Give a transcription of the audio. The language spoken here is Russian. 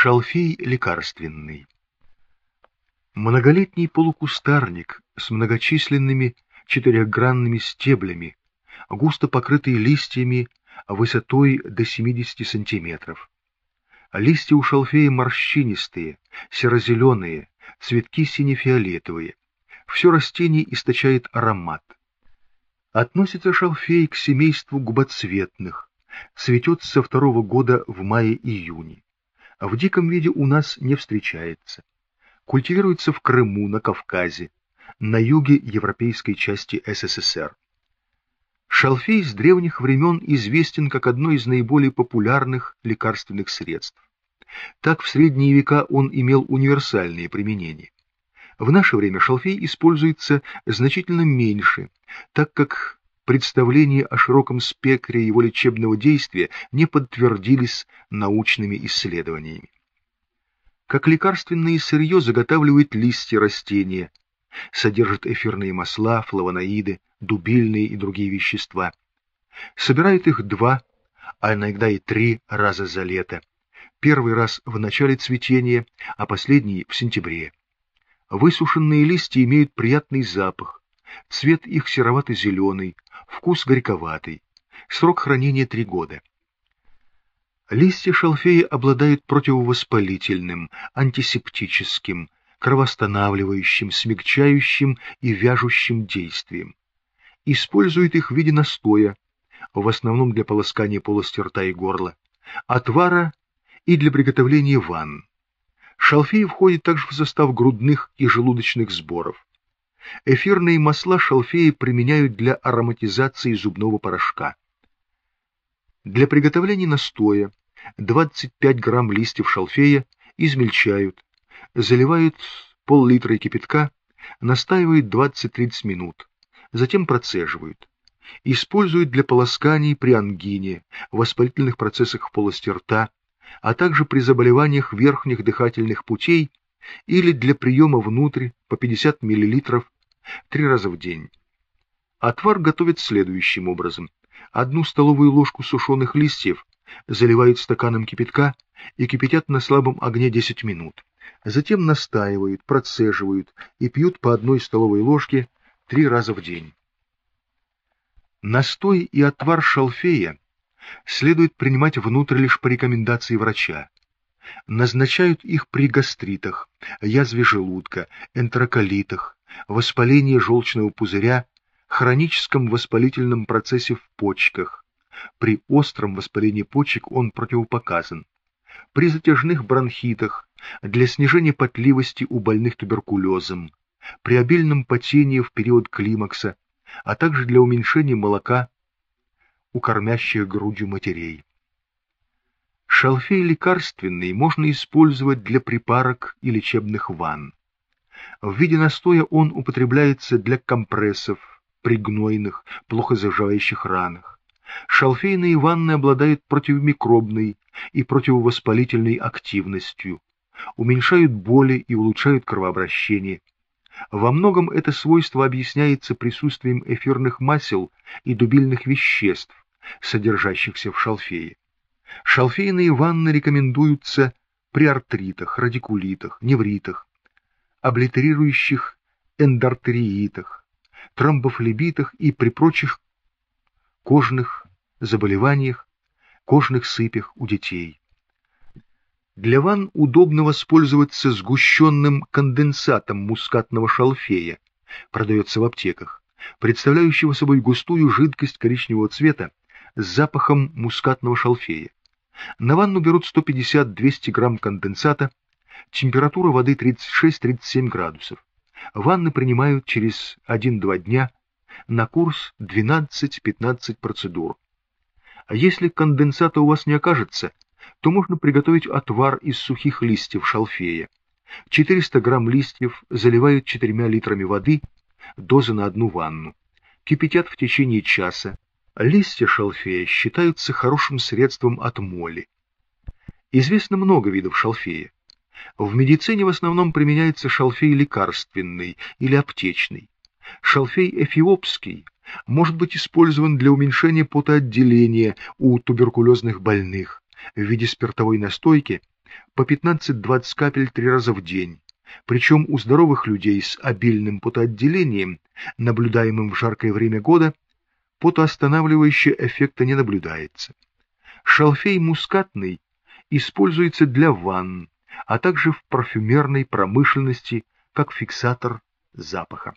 Шалфей лекарственный. Многолетний полукустарник с многочисленными четырехгранными стеблями, густо покрытый листьями высотой до 70 сантиметров. Листья у шалфея морщинистые, серо-зеленые, цветки сине-фиолетовые. Все растение источает аромат. Относится шалфей к семейству губоцветных, цветет со второго года в мае-июне. В диком виде у нас не встречается. Культивируется в Крыму, на Кавказе, на юге европейской части СССР. Шалфей с древних времен известен как одно из наиболее популярных лекарственных средств. Так в средние века он имел универсальные применения. В наше время шалфей используется значительно меньше, так как представления о широком спектре его лечебного действия не подтвердились научными исследованиями. Как лекарственное сырье заготавливают листья растения, содержит эфирные масла, флавоноиды, дубильные и другие вещества. Собирают их два, а иногда и три раза за лето. Первый раз в начале цветения, а последний в сентябре. Высушенные листья имеют приятный запах, цвет их серовато-зеленый, вкус горьковатый, срок хранения три года. Листья шалфея обладают противовоспалительным, антисептическим, кровоостанавливающим, смягчающим и вяжущим действием. Используют их в виде настоя, в основном для полоскания полости рта и горла, отвара и для приготовления ванн. Шалфей входит также в состав грудных и желудочных сборов. Эфирные масла шалфея применяют для ароматизации зубного порошка. Для приготовления настоя 25 грамм листьев шалфея измельчают, заливают пол-литра кипятка, настаивают 20-30 минут, затем процеживают. Используют для полосканий при ангине, воспалительных процессах в полости рта, а также при заболеваниях верхних дыхательных путей или для приема внутрь по 50 мл три раза в день. Отвар готовят следующим образом. Одну столовую ложку сушеных листьев заливают стаканом кипятка и кипятят на слабом огне 10 минут. Затем настаивают, процеживают и пьют по одной столовой ложке три раза в день. Настой и отвар шалфея следует принимать внутрь лишь по рекомендации врача. Назначают их при гастритах, язве желудка, энтероколитах, воспалении желчного пузыря, хроническом воспалительном процессе в почках. При остром воспалении почек он противопоказан. При затяжных бронхитах, для снижения потливости у больных туберкулезом, при обильном потении в период климакса, а также для уменьшения молока у кормящих грудью матерей. Шалфей лекарственный можно использовать для припарок и лечебных ванн. В виде настоя он употребляется для компрессов, при гнойных, плохо заживающих ранах. Шалфейные ванны обладают противомикробной и противовоспалительной активностью, уменьшают боли и улучшают кровообращение. Во многом это свойство объясняется присутствием эфирных масел и дубильных веществ, содержащихся в шалфее. Шалфейные ванны рекомендуются при артритах, радикулитах, невритах, облитерирующих эндартериитах, тромбофлебитах и при прочих кожных заболеваниях, кожных сыпях у детей. Для ванн удобно воспользоваться сгущенным конденсатом мускатного шалфея, продается в аптеках, представляющего собой густую жидкость коричневого цвета с запахом мускатного шалфея. На ванну берут 150-200 грамм конденсата, температура воды 36-37 градусов. Ванны принимают через 1-2 дня на курс 12-15 процедур. А если конденсата у вас не окажется, то можно приготовить отвар из сухих листьев шалфея. 400 грамм листьев заливают 4 литрами воды, доза на одну ванну. Кипятят в течение часа. Листья шалфея считаются хорошим средством от моли. Известно много видов шалфея. В медицине в основном применяется шалфей лекарственный или аптечный. Шалфей эфиопский может быть использован для уменьшения потоотделения у туберкулезных больных в виде спиртовой настойки по 15-20 капель три раза в день, причем у здоровых людей с обильным потоотделением, наблюдаемым в жаркое время года, потоостанавливающего эффекта не наблюдается. Шалфей мускатный используется для ванн, а также в парфюмерной промышленности как фиксатор запаха.